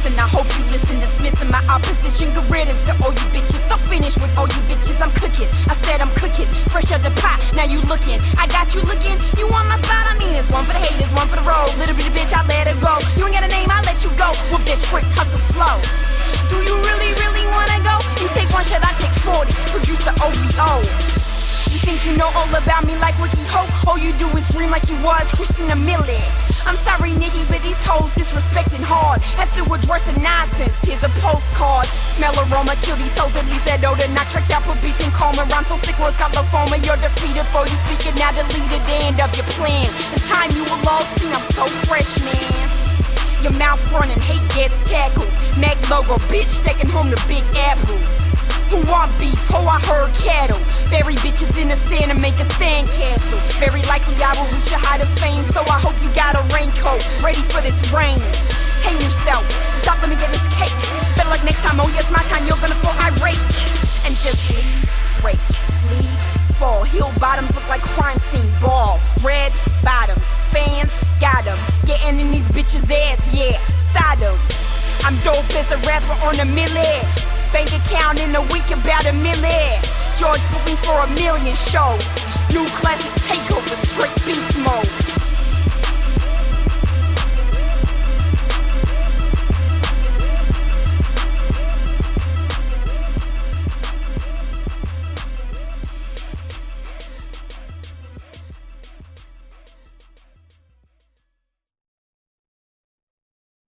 listen, I hope you listen. Dismissing my opposition. Good to all you bitches. So finished with all you bitches. I'm cooking. I said I'm cooking. Fresh out the pot. Now you looking. I got you looking. You on my spot? I mean, it's one for the haters, one for the road. Little bitty bitch, I let it go. You ain't got a name, I let you go. With this quick hustle flow. Do you really, really wanna go? You take one shot, I take 40. Producer OVO. You think you know all about me like Wiki Hope? All you do is dream like you was Christina Millie. I'm sorry, Nikki, but these hoes disrespecting. Have to address the nonsense. Here's a postcard. Smell aroma, kill these hoes at least that odor. Not tracked out for beats and calm around. So sick was got the foam and you're defeated for you speaking. Now deleted the end of your plan. The time you were lost, see, I'm so fresh, man. Your mouth running, hate gets tackled. Mac logo, bitch, second home to Big Apple. Who want beef? Oh, I heard cattle. Bury bitches in the sand and make a sandcastle. Very likely I will reach a height of fame, so I hope you got a raincoat ready for this rain. Hang yourself, stop, let me get this cake. Better luck next time, oh yes, my time, you're gonna fall irate. And just leave, break, leave, fall. Heel bottoms look like crime scene, ball. Red bottoms, fans, got 'em. Getting in these bitches' ass, yeah, Sodom. I'm dope as a rapper on a milli. Bank account in a week about a million. George booked for a million shows. New classic takeover, straight beast mode.